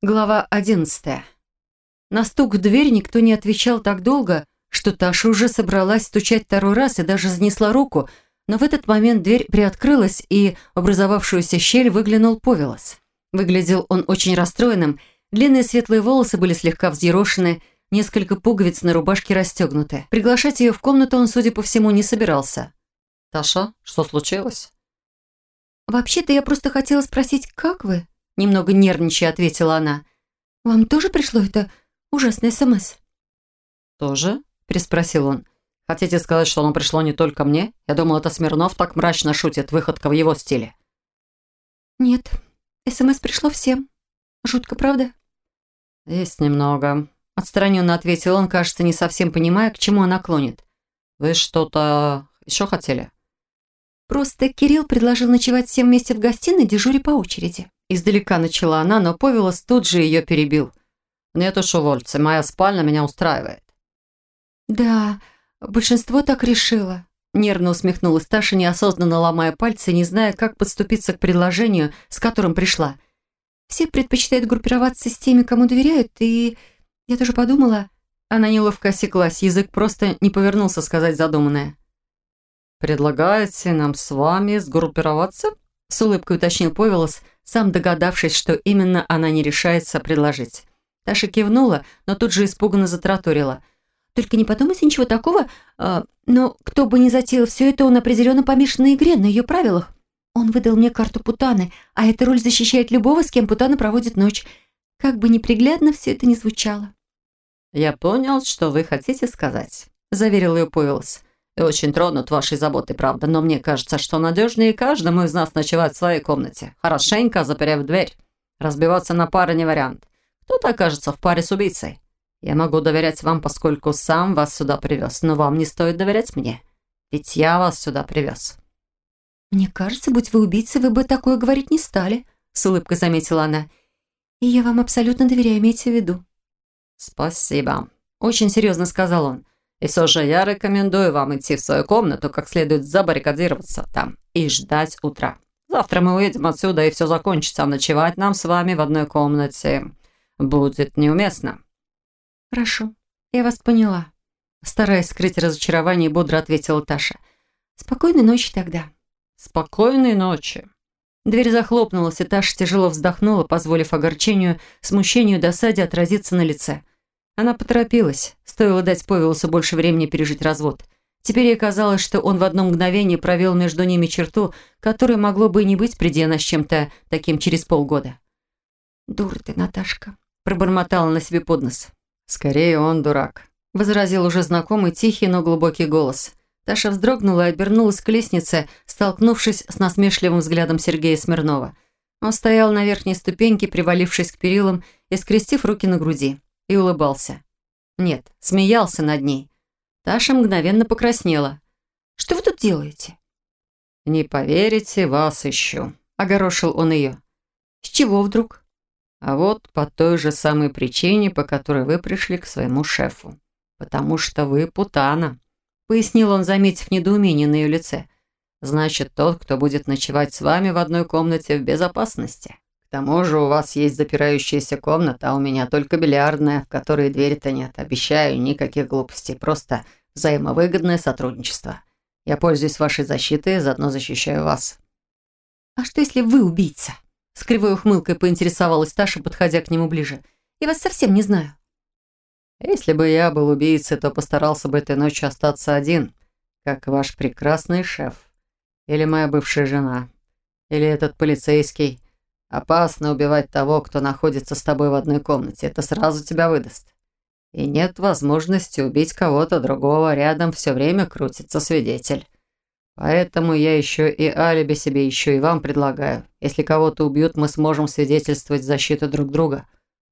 Глава одиннадцатая. На стук в дверь никто не отвечал так долго, что Таша уже собралась стучать второй раз и даже занесла руку, но в этот момент дверь приоткрылась, и в образовавшуюся щель выглянул Повелос. Выглядел он очень расстроенным, длинные светлые волосы были слегка взъерошены, несколько пуговиц на рубашке расстегнуты. Приглашать ее в комнату он, судя по всему, не собирался. «Таша, что случилось?» «Вообще-то я просто хотела спросить, как вы?» Немного нервничая ответила она. «Вам тоже пришло это ужасное СМС?» «Тоже?» – переспросил он. «Хотите сказать, что оно пришло не только мне? Я думал, это Смирнов так мрачно шутит, выходка в его стиле». «Нет, СМС пришло всем. Жутко, правда?» «Есть немного», – отстраненно ответил он, кажется, не совсем понимая, к чему она клонит. «Вы что-то еще хотели?» «Просто Кирилл предложил ночевать всем вместе в гостиной, дежуре по очереди». Издалека начала она, но Повелос тут же ее перебил. «Нет уж, увольте, моя спальня меня устраивает». «Да, большинство так решило», – нервно усмехнулась Таша, неосознанно ломая пальцы, не зная, как подступиться к предложению, с которым пришла. «Все предпочитают группироваться с теми, кому доверяют, и я тоже подумала...» Она неловко осеклась, язык просто не повернулся сказать задуманное. «Предлагаете нам с вами сгруппироваться?» С улыбкой уточнил Повелос, сам догадавшись, что именно она не решается предложить. Таша кивнула, но тут же испуганно затраторила. «Только не подумайте ничего такого, э, но кто бы ни затеял все это, он определенно помешан на игре, на ее правилах. Он выдал мне карту Путаны, а эта роль защищает любого, с кем Путана проводит ночь. Как бы неприглядно все это ни звучало». «Я понял, что вы хотите сказать», – заверил ее Повелос. И очень тронут вашей заботой, правда, но мне кажется, что надежнее каждому из нас ночевать в своей комнате, хорошенько заперев дверь. Разбиваться на пары не вариант. Кто-то окажется в паре с убийцей. Я могу доверять вам, поскольку сам вас сюда привез, но вам не стоит доверять мне, ведь я вас сюда привез». «Мне кажется, будь вы убийцей, вы бы такое говорить не стали», с улыбкой заметила она. «И я вам абсолютно доверяю, имейте в виду». «Спасибо», очень серьезно сказал он. И все же я рекомендую вам идти в свою комнату, как следует забаррикадироваться там и ждать утра. Завтра мы уедем отсюда, и все закончится, а ночевать нам с вами в одной комнате будет неуместно». «Хорошо, я вас поняла», – стараясь скрыть разочарование, бодро ответила Таша. «Спокойной ночи тогда». «Спокойной ночи». Дверь захлопнулась, и Таша тяжело вздохнула, позволив огорчению, смущению, досаде отразиться на лице. Она поторопилась. Стоило дать Повелосу больше времени пережить развод. Теперь ей казалось, что он в одно мгновение провел между ними черту, которой могло бы и не быть, приди с чем-то таким через полгода. «Дура ты, Наташка», – пробормотала на себе под нос. «Скорее он дурак», – возразил уже знакомый тихий, но глубокий голос. Таша вздрогнула и обернулась к лестнице, столкнувшись с насмешливым взглядом Сергея Смирнова. Он стоял на верхней ступеньке, привалившись к перилам и скрестив руки на груди и улыбался. Нет, смеялся над ней. Таша мгновенно покраснела. «Что вы тут делаете?» «Не поверите, вас ищу», — огорошил он ее. «С чего вдруг?» «А вот по той же самой причине, по которой вы пришли к своему шефу. Потому что вы путана», — пояснил он, заметив недоумение на ее лице. «Значит, тот, кто будет ночевать с вами в одной комнате в безопасности». К тому же у вас есть запирающаяся комната, а у меня только бильярдная, в которой двери-то нет. Обещаю, никаких глупостей, просто взаимовыгодное сотрудничество. Я пользуюсь вашей защитой, заодно защищаю вас». «А что, если вы убийца?» С кривой ухмылкой поинтересовалась Таша, подходя к нему ближе. «Я вас совсем не знаю». «Если бы я был убийцей, то постарался бы этой ночью остаться один, как ваш прекрасный шеф. Или моя бывшая жена. Или этот полицейский. Опасно убивать того, кто находится с тобой в одной комнате. Это сразу тебя выдаст. И нет возможности убить кого-то другого. Рядом все время крутится свидетель. Поэтому я еще и алиби себе еще и вам предлагаю. Если кого-то убьют, мы сможем свидетельствовать в защиту друг друга.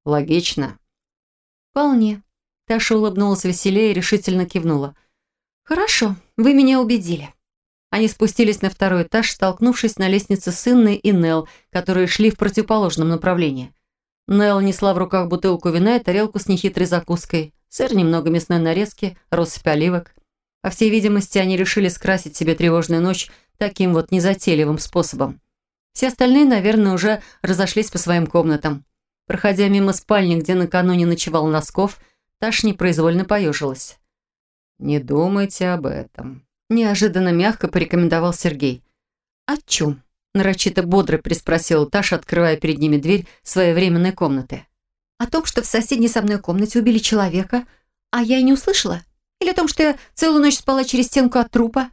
Логично? Вполне. Таша улыбнулась веселее и решительно кивнула. Хорошо, вы меня убедили. Они спустились на второй этаж, столкнувшись на лестнице с Инной и Нелл, которые шли в противоположном направлении. Нелл несла в руках бутылку вина и тарелку с нехитрой закуской, сыр, немного мясной нарезки, россыпь оливок. По всей видимости, они решили скрасить себе тревожную ночь таким вот незатейливым способом. Все остальные, наверное, уже разошлись по своим комнатам. Проходя мимо спальни, где накануне ночевал Носков, Таша непроизвольно поежилась. «Не думайте об этом», – неожиданно мягко порекомендовал Сергей. «О чем?» – нарочито бодро приспросила Таша, открывая перед ними дверь своей временной комнаты. «О том, что в соседней со мной комнате убили человека, а я и не услышала? Или о том, что я целую ночь спала через стенку от трупа,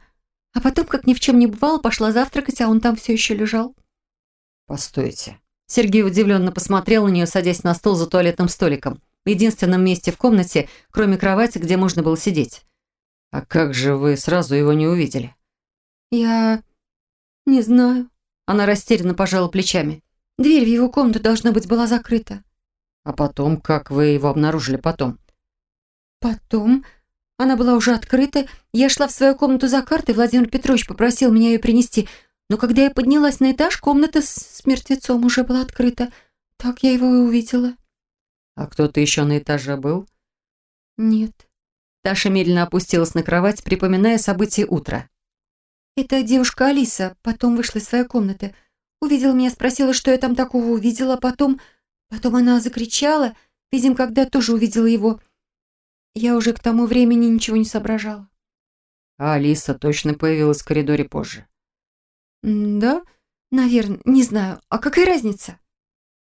а потом, как ни в чем не бывало, пошла завтракать, а он там все еще лежал?» «Постойте», Сергей удивленно посмотрел на нее, садясь на стол за туалетным столиком. Единственном месте в комнате, кроме кровати, где можно было сидеть. «А как же вы сразу его не увидели?» «Я... не знаю». Она растерянно пожала плечами. «Дверь в его комнату, должно быть, была закрыта». «А потом, как вы его обнаружили потом?» «Потом...» Она была уже открыта. Я шла в свою комнату за картой, Владимир Петрович попросил меня ее принести. Но когда я поднялась на этаж, комната с мертвецом уже была открыта. Так я его и увидела. А кто-то еще на этаже был? Нет. Таша медленно опустилась на кровать, припоминая события утра. Это девушка Алиса потом вышла из своей комнаты. Увидела меня, спросила, что я там такого увидела, потом... Потом она закричала, видимо, когда тоже увидела его. Я уже к тому времени ничего не соображала. А Алиса точно появилась в коридоре позже? «Да, наверное, не знаю. А какая разница?»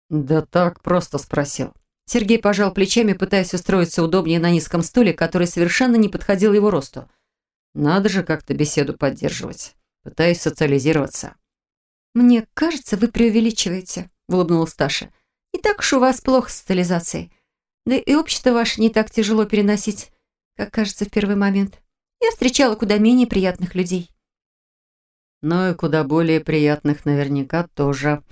«Да так, просто спросил». Сергей пожал плечами, пытаясь устроиться удобнее на низком стуле, который совершенно не подходил его росту. «Надо же как-то беседу поддерживать. Пытаюсь социализироваться». «Мне кажется, вы преувеличиваете», — улыбнулась Таша. «Не так уж у вас плохо с социализацией. Да и общество ваше не так тяжело переносить, как кажется в первый момент. Я встречала куда менее приятных людей» но и куда более приятных наверняка тоже.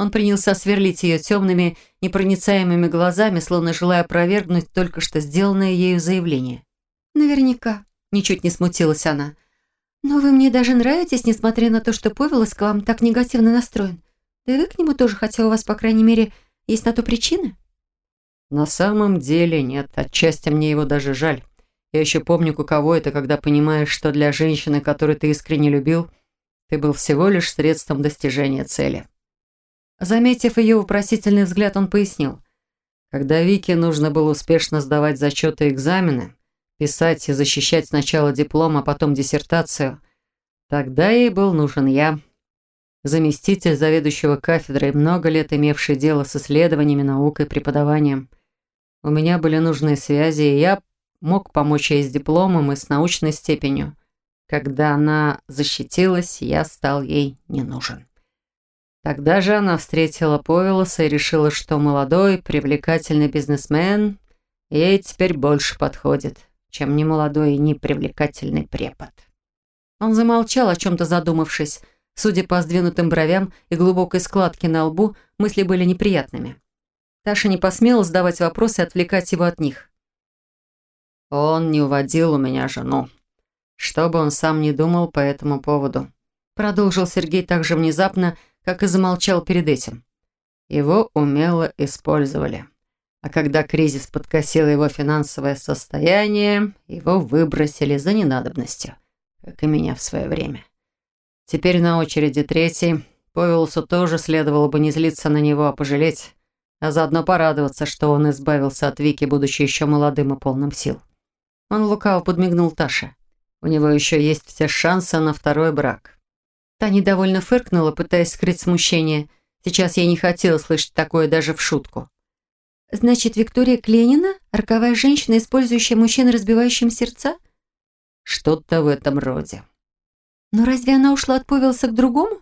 Он принялся сверлить ее темными, непроницаемыми глазами, словно желая опровергнуть только что сделанное ею заявление. «Наверняка», — ничуть не смутилась она. «Но вы мне даже нравитесь, несмотря на то, что Повелос к вам так негативно настроен. Да и вы к нему тоже, хотя у вас, по крайней мере, есть на то причины?» «На самом деле нет. Отчасти мне его даже жаль. Я еще помню, каково это, когда понимаешь, что для женщины, которую ты искренне любил, — ты был всего лишь средством достижения цели. Заметив ее вопросительный взгляд, он пояснил. Когда Вике нужно было успешно сдавать зачеты и экзамены, писать и защищать сначала диплом, а потом диссертацию, тогда ей был нужен я. Заместитель заведующего кафедрой, много лет имевший дело с исследованиями, наукой, преподаванием. У меня были нужные связи, и я мог помочь ей с дипломом и с научной степенью. Когда она защитилась, я стал ей не нужен. Тогда же она встретила Повелоса и решила, что молодой, привлекательный бизнесмен ей теперь больше подходит, чем немолодой и непривлекательный препод. Он замолчал, о чем-то задумавшись. Судя по сдвинутым бровям и глубокой складке на лбу, мысли были неприятными. Таша не посмела задавать вопросы и отвлекать его от них. «Он не уводил у меня жену», что бы он сам не думал по этому поводу. Продолжил Сергей так же внезапно, как и замолчал перед этим. Его умело использовали. А когда кризис подкосил его финансовое состояние, его выбросили за ненадобностью, как и меня в свое время. Теперь на очереди третий. Повелсу тоже следовало бы не злиться на него, а пожалеть, а заодно порадоваться, что он избавился от Вики, будучи еще молодым и полным сил. Он лукаво подмигнул Таше. У него еще есть все шансы на второй брак. Та недовольно фыркнула, пытаясь скрыть смущение. Сейчас ей не хотелось слышать такое даже в шутку. «Значит, Виктория Кленина – роковая женщина, использующая мужчин, разбивающим сердца?» «Что-то в этом роде». «Но разве она ушла от Повелса к другому?»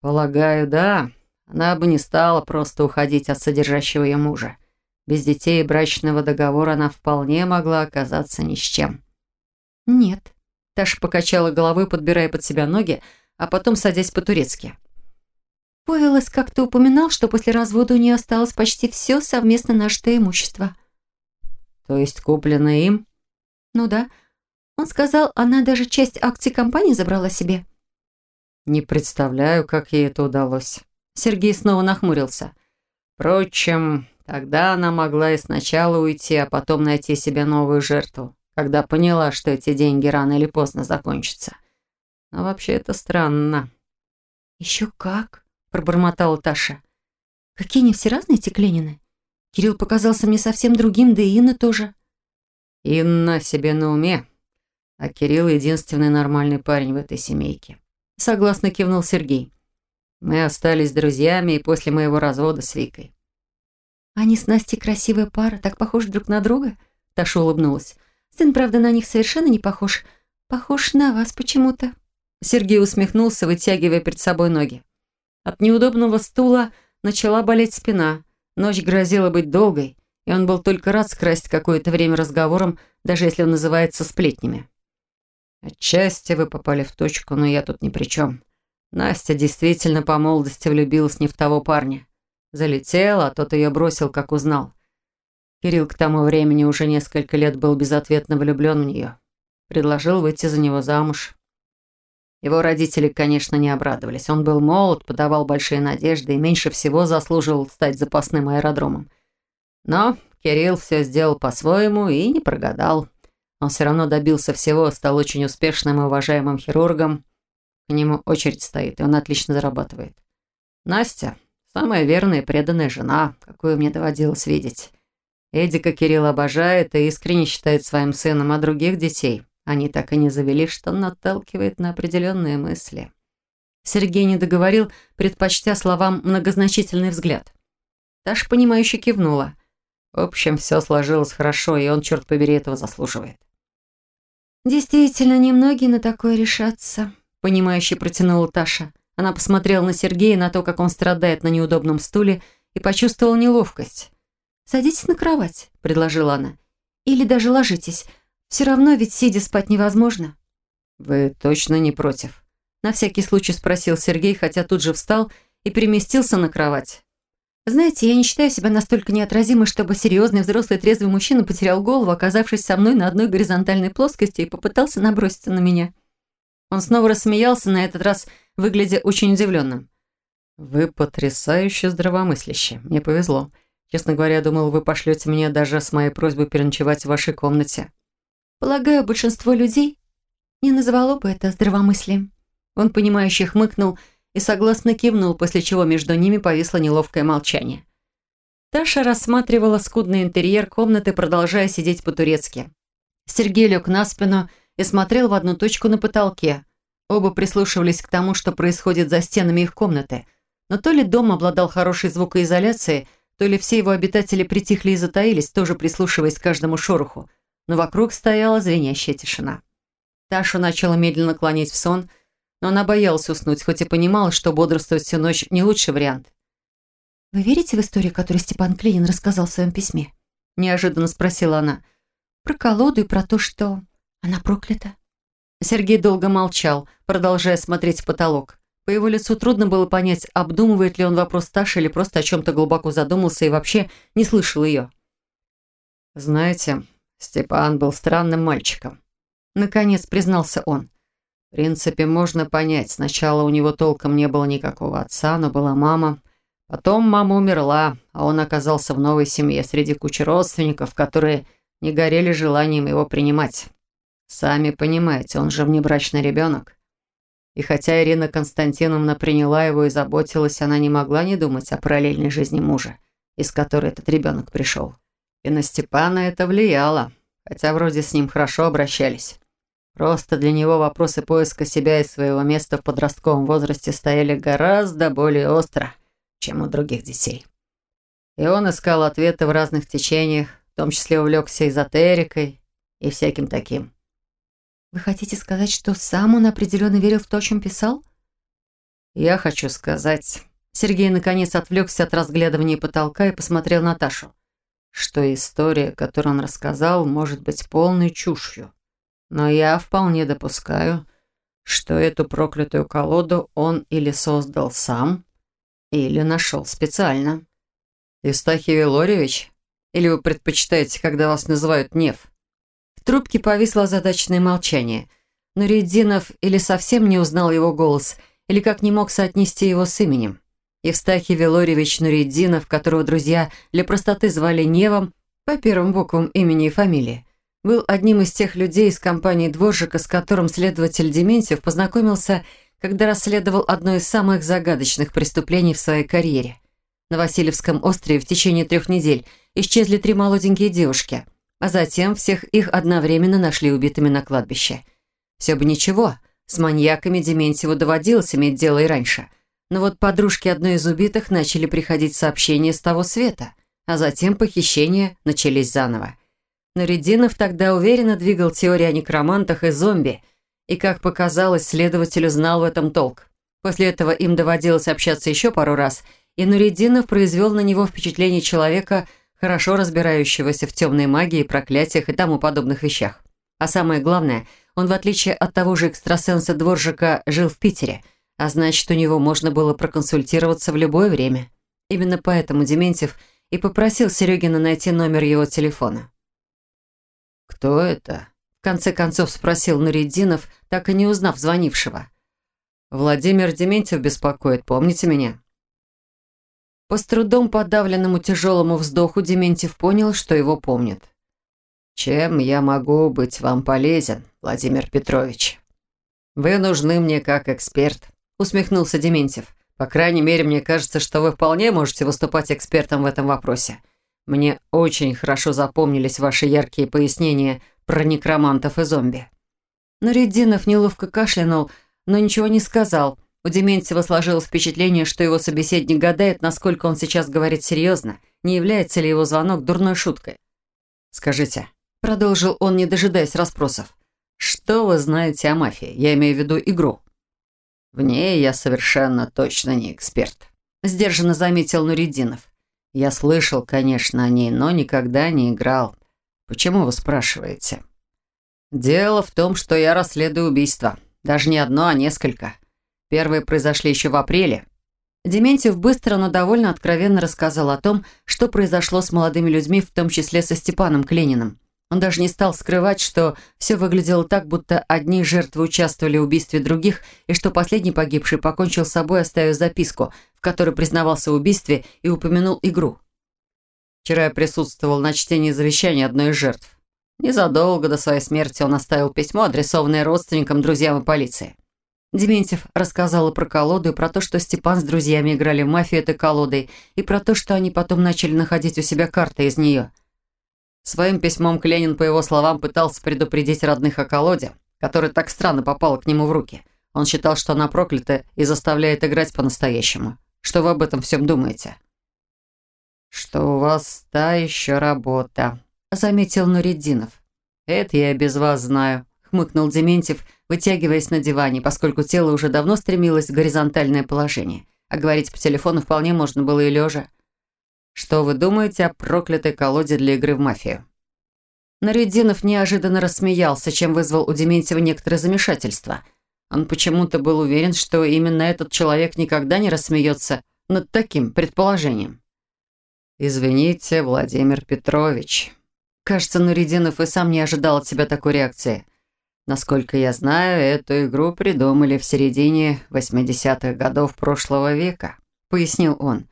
«Полагаю, да. Она бы не стала просто уходить от содержащего ее мужа. Без детей и брачного договора она вполне могла оказаться ни с чем». «Нет». Таша покачала головой, подбирая под себя ноги, а потом садясь по-турецки. Повелос как-то упоминал, что после развода у нее осталось почти все совместно нажитое имущество. То есть купленное им? Ну да. Он сказал, она даже часть акций компании забрала себе. Не представляю, как ей это удалось. Сергей снова нахмурился. Впрочем, тогда она могла и сначала уйти, а потом найти себе новую жертву когда поняла, что эти деньги рано или поздно закончатся. Но вообще это странно. «Еще как?» – пробормотала Таша. Какие они все разные, эти Кленины. Кирилл показался мне совсем другим, да и Инна тоже. Инна себе на уме, а Кирилл единственный нормальный парень в этой семейке. Согласно кивнул Сергей. Мы остались друзьями и после моего развода с Викой. Они с Настей красивая пара, так похожи друг на друга? Таша улыбнулась. Сын, правда, на них совершенно не похож. Похож на вас почему-то. Сергей усмехнулся, вытягивая перед собой ноги. От неудобного стула начала болеть спина. Ночь грозила быть долгой, и он был только рад скрасть какое-то время разговором, даже если он называется сплетнями. «Отчасти вы попали в точку, но я тут ни при чем. Настя действительно по молодости влюбилась не в того парня. Залетела, а тот ее бросил, как узнал. Кирилл к тому времени уже несколько лет был безответно влюблен в нее. Предложил выйти за него замуж. Его родители, конечно, не обрадовались. Он был молод, подавал большие надежды и меньше всего заслуживал стать запасным аэродромом. Но Кирилл все сделал по-своему и не прогадал. Он все равно добился всего, стал очень успешным и уважаемым хирургом. К нему очередь стоит, и он отлично зарабатывает. Настя – самая верная и преданная жена, какую мне доводилось видеть. Эдика Кирилл обожает и искренне считает своим сыном, а других детей они так и не завели, что наталкивает на определенные мысли. Сергей не договорил, предпочтя словам многозначительный взгляд. Таша, понимающе кивнула. В общем, все сложилось хорошо, и он, черт побери, этого заслуживает. «Действительно, немногие на такое решатся», — понимающе протянула Таша. Она посмотрела на Сергея, на то, как он страдает на неудобном стуле, и почувствовала неловкость. «Садитесь на кровать», — предложила она. «Или даже ложитесь. Все равно ведь сидя спать невозможно». «Вы точно не против?» На всякий случай спросил Сергей, хотя тут же встал и переместился на кровать. Знаете, я не считаю себя настолько неотразимой, чтобы серьезный взрослый трезвый мужчина потерял голову, оказавшись со мной на одной горизонтальной плоскости и попытался наброситься на меня. Он снова рассмеялся, на этот раз выглядя очень удивленным. «Вы потрясающе здравомыслящие. Мне повезло. Честно говоря, думал, вы пошлете меня даже с моей просьбой переночевать в вашей комнате». «Полагаю, большинство людей не называло бы это здравомыслием». Он, понимающе хмыкнул и согласно кивнул, после чего между ними повисло неловкое молчание. Таша рассматривала скудный интерьер комнаты, продолжая сидеть по-турецки. Сергей лег на спину и смотрел в одну точку на потолке. Оба прислушивались к тому, что происходит за стенами их комнаты. Но то ли дом обладал хорошей звукоизоляцией, то ли все его обитатели притихли и затаились, тоже прислушиваясь к каждому шороху. Но вокруг стояла звенящая тишина. Ташу начала медленно клонить в сон – но она боялась уснуть, хоть и понимала, что бодрствовать всю ночь не лучший вариант. «Вы верите в историю, которую Степан Клинин рассказал в своем письме?» Неожиданно спросила она. «Про колоду и про то, что она проклята». Сергей долго молчал, продолжая смотреть в потолок. По его лицу трудно было понять, обдумывает ли он вопрос Таши или просто о чем-то глубоко задумался и вообще не слышал ее. «Знаете, Степан был странным мальчиком», — наконец признался он. В принципе, можно понять. Сначала у него толком не было никакого отца, но была мама. Потом мама умерла, а он оказался в новой семье среди кучи родственников, которые не горели желанием его принимать. Сами понимаете, он же внебрачный ребенок. И хотя Ирина Константиновна приняла его и заботилась, она не могла не думать о параллельной жизни мужа, из которой этот ребенок пришел. И на Степана это влияло, хотя вроде с ним хорошо обращались. Просто для него вопросы поиска себя и своего места в подростковом возрасте стояли гораздо более остро, чем у других детей. И он искал ответы в разных течениях, в том числе увлекся эзотерикой и всяким таким. «Вы хотите сказать, что сам он определенно верил в то, о чем писал?» «Я хочу сказать...» Сергей наконец отвлекся от разглядывания потолка и посмотрел на Ташу, что история, которую он рассказал, может быть полной чушью. Но я вполне допускаю, что эту проклятую колоду он или создал сам, или нашел специально. Евстахий Вилорьевич? Или вы предпочитаете, когда вас называют Нев? В трубке повисло озадаченное молчание. Но Рединов или совсем не узнал его голос, или как не мог соотнести его с именем. Евстахий Велорьевич Нуриддинов, которого друзья для простоты звали Невом, по первым буквам имени и фамилии, был одним из тех людей из компании Дворжика, с которым следователь Дементьев познакомился, когда расследовал одно из самых загадочных преступлений в своей карьере. На Васильевском острове в течение трех недель исчезли три молоденькие девушки, а затем всех их одновременно нашли убитыми на кладбище. Все бы ничего, с маньяками Дементьеву доводилось иметь дело и раньше. Но вот подружки одной из убитых начали приходить сообщения с того света, а затем похищения начались заново. Но Рединов тогда уверенно двигал теорию о некромантах и зомби, и, как показалось, следователь узнал в этом толк. После этого им доводилось общаться еще пару раз, и Нуридинов произвел на него впечатление человека, хорошо разбирающегося в темной магии, проклятиях и тому подобных вещах. А самое главное, он, в отличие от того же экстрасенса Дворжика, жил в Питере, а значит, у него можно было проконсультироваться в любое время. Именно поэтому Дементьев и попросил Серегина найти номер его телефона. «Кто это?» В конце концов спросил Нуриддинов, так и не узнав звонившего. «Владимир Дементьев беспокоит, помните меня?» По с трудом подавленному тяжелому вздоху Дементьев понял, что его помнит. «Чем я могу быть вам полезен, Владимир Петрович?» «Вы нужны мне как эксперт», — усмехнулся Дементьев. «По крайней мере, мне кажется, что вы вполне можете выступать экспертом в этом вопросе. Мне очень хорошо запомнились ваши яркие пояснения про некромантов и зомби». Но Рединов неловко кашлянул, но ничего не сказал. У Дементьева сложилось впечатление, что его собеседник гадает, насколько он сейчас говорит серьезно, не является ли его звонок дурной шуткой. «Скажите», — продолжил он, не дожидаясь расспросов, «что вы знаете о мафии? Я имею в виду игру». «В ней я совершенно точно не эксперт», — сдержанно заметил Нуридинов. Я слышал, конечно, о ней, но никогда не играл. Почему вы спрашиваете? Дело в том, что я расследую убийства. Даже не одно, а несколько. Первые произошли еще в апреле. Дементьев быстро, но довольно откровенно рассказал о том, что произошло с молодыми людьми, в том числе со Степаном Клениным. Он даже не стал скрывать, что все выглядело так, будто одни жертвы участвовали в убийстве других, и что последний погибший покончил с собой, оставив записку, в которой признавался в убийстве и упомянул игру. Вчера я присутствовал на чтении завещания одной из жертв. Незадолго до своей смерти он оставил письмо, адресованное родственникам, друзьям и полиции. Дементьев рассказал и про колоду, и про то, что Степан с друзьями играли в мафию этой колодой, и про то, что они потом начали находить у себя карты из нее – Своим письмом Кленин, по его словам, пытался предупредить родных о колоде, которая так странно попала к нему в руки. Он считал, что она проклята и заставляет играть по-настоящему. Что вы об этом всем думаете? «Что у вас та еще работа», — заметил Нуриддинов. «Это я без вас знаю», — хмыкнул Дементьев, вытягиваясь на диване, поскольку тело уже давно стремилось в горизонтальное положение, а говорить по телефону вполне можно было и лежа. Что вы думаете о проклятой колоде для игры в мафию?» Нарядинов неожиданно рассмеялся, чем вызвал у Дементьева некоторое замешательство. Он почему-то был уверен, что именно этот человек никогда не рассмеется над таким предположением. «Извините, Владимир Петрович». Кажется, Нуридинов и сам не ожидал от себя такой реакции. Насколько я знаю, эту игру придумали в середине 80-х годов прошлого века, пояснил он.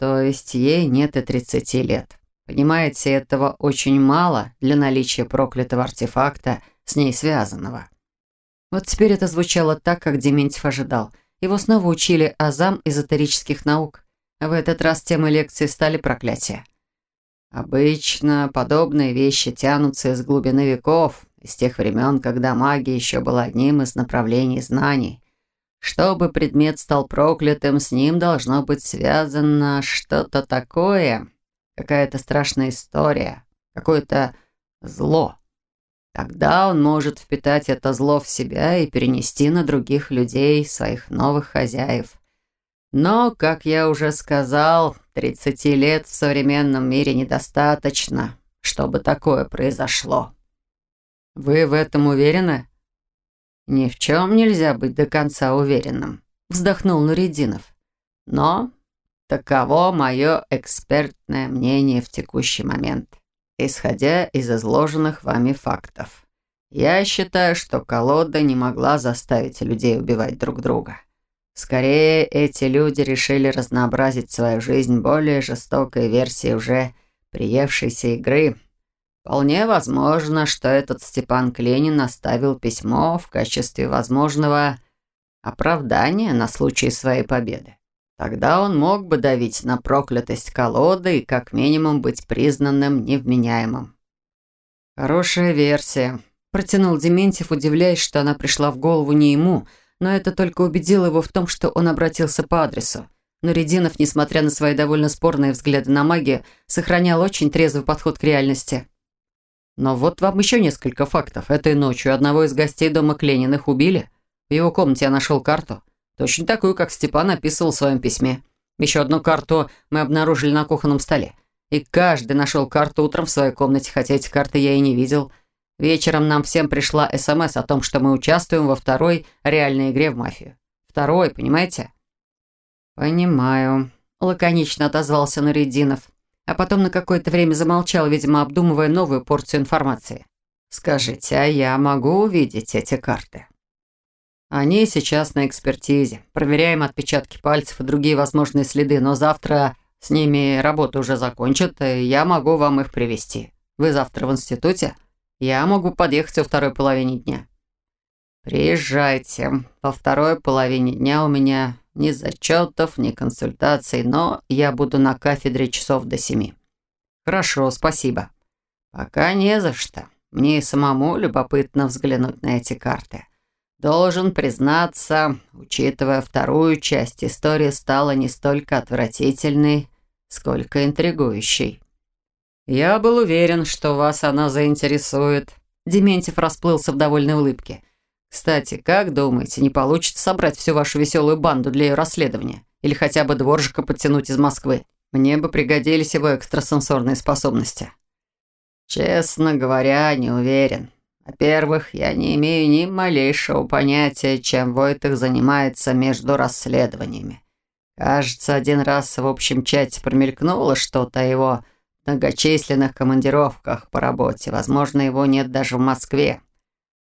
То есть ей нет и 30 лет. Понимаете, этого очень мало для наличия проклятого артефакта, с ней связанного. Вот теперь это звучало так, как Дементьев ожидал. Его снова учили азам эзотерических наук. В этот раз темой лекции стали проклятия. Обычно подобные вещи тянутся из глубины веков, из тех времен, когда магия еще была одним из направлений знаний. Чтобы предмет стал проклятым, с ним должно быть связано что-то такое, какая-то страшная история, какое-то зло. Тогда он может впитать это зло в себя и перенести на других людей, своих новых хозяев. Но, как я уже сказал, 30 лет в современном мире недостаточно, чтобы такое произошло. Вы в этом уверены? «Ни в чем нельзя быть до конца уверенным», — вздохнул Нуридинов. «Но таково мое экспертное мнение в текущий момент, исходя из изложенных вами фактов. Я считаю, что колода не могла заставить людей убивать друг друга. Скорее, эти люди решили разнообразить свою жизнь более жестокой версией уже приевшейся игры — Вполне возможно, что этот Степан Кленин оставил письмо в качестве возможного оправдания на случай своей победы. Тогда он мог бы давить на проклятость колоды и как минимум быть признанным невменяемым. «Хорошая версия», – протянул Дементьев, удивляясь, что она пришла в голову не ему, но это только убедило его в том, что он обратился по адресу. Но Рединов, несмотря на свои довольно спорные взгляды на магию, сохранял очень трезвый подход к реальности. Но вот вам еще несколько фактов. Этой ночью одного из гостей дома Клениных убили. В его комнате я нашел карту. Точно такую, как Степан описывал в своем письме. Еще одну карту мы обнаружили на кухонном столе. И каждый нашел карту утром в своей комнате, хотя эти карты я и не видел. Вечером нам всем пришла СМС о том, что мы участвуем во второй реальной игре в мафию. Второй, понимаете? «Понимаю», – лаконично отозвался Наридинов, а потом на какое-то время замолчал, видимо, обдумывая новую порцию информации. «Скажите, а я могу увидеть эти карты?» «Они сейчас на экспертизе. Проверяем отпечатки пальцев и другие возможные следы, но завтра с ними работа уже закончат, и я могу вам их привести. Вы завтра в институте? Я могу подъехать во второй половине дня». «Приезжайте. Во второй половине дня у меня ни зачетов, ни консультаций, но я буду на кафедре часов до семи. Хорошо, спасибо. Пока не за что. Мне и самому любопытно взглянуть на эти карты. Должен признаться, учитывая вторую часть, история стала не столько отвратительной, сколько интригующей. Я был уверен, что вас она заинтересует. Дементьев расплылся в довольной улыбке. Кстати, как думаете, не получится собрать всю вашу веселую банду для ее расследования? Или хотя бы дворжика подтянуть из Москвы? Мне бы пригодились его экстрасенсорные способности. Честно говоря, не уверен. Во-первых, я не имею ни малейшего понятия, чем Войтых занимается между расследованиями. Кажется, один раз в общем чате промелькнуло что-то о его многочисленных командировках по работе. Возможно, его нет даже в Москве.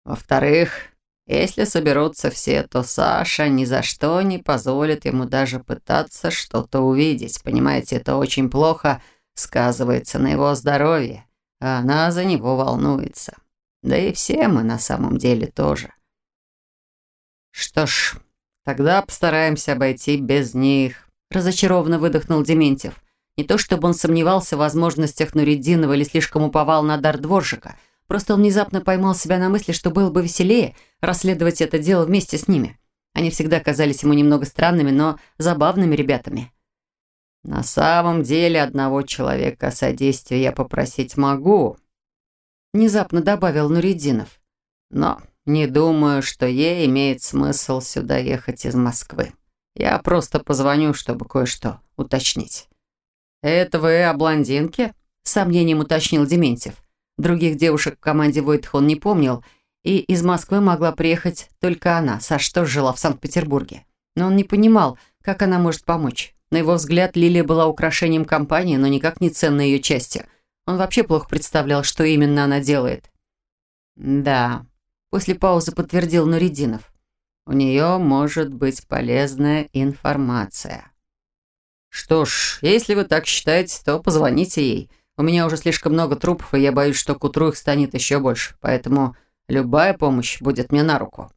Во-вторых, если соберутся все, то Саша ни за что не позволит ему даже пытаться что-то увидеть. Понимаете, это очень плохо сказывается на его здоровье, а она за него волнуется. Да и все мы на самом деле тоже. Что ж, тогда постараемся обойти без них. Разочарованно выдохнул Дементьев. Не то чтобы он сомневался в возможностях Нуриддинова или слишком уповал на дар дворжика – Просто он внезапно поймал себя на мысли, что было бы веселее расследовать это дело вместе с ними. Они всегда казались ему немного странными, но забавными ребятами. «На самом деле одного человека о содействии я попросить могу», внезапно добавил Нуридинов. «Но не думаю, что ей имеет смысл сюда ехать из Москвы. Я просто позвоню, чтобы кое-что уточнить». «Это вы о блондинке?» – сомнением уточнил Дементьев. Других девушек в команде Войтх он не помнил, и из Москвы могла приехать только она, Саша тоже жила в Санкт-Петербурге. Но он не понимал, как она может помочь. На его взгляд, Лилия была украшением компании, но никак не ценной ее частью. Он вообще плохо представлял, что именно она делает. «Да», – после паузы подтвердил Нуридинов. «У нее может быть полезная информация». «Что ж, если вы так считаете, то позвоните ей. У меня уже слишком много трупов, и я боюсь, что к утру их станет еще больше. Поэтому любая помощь будет мне на руку».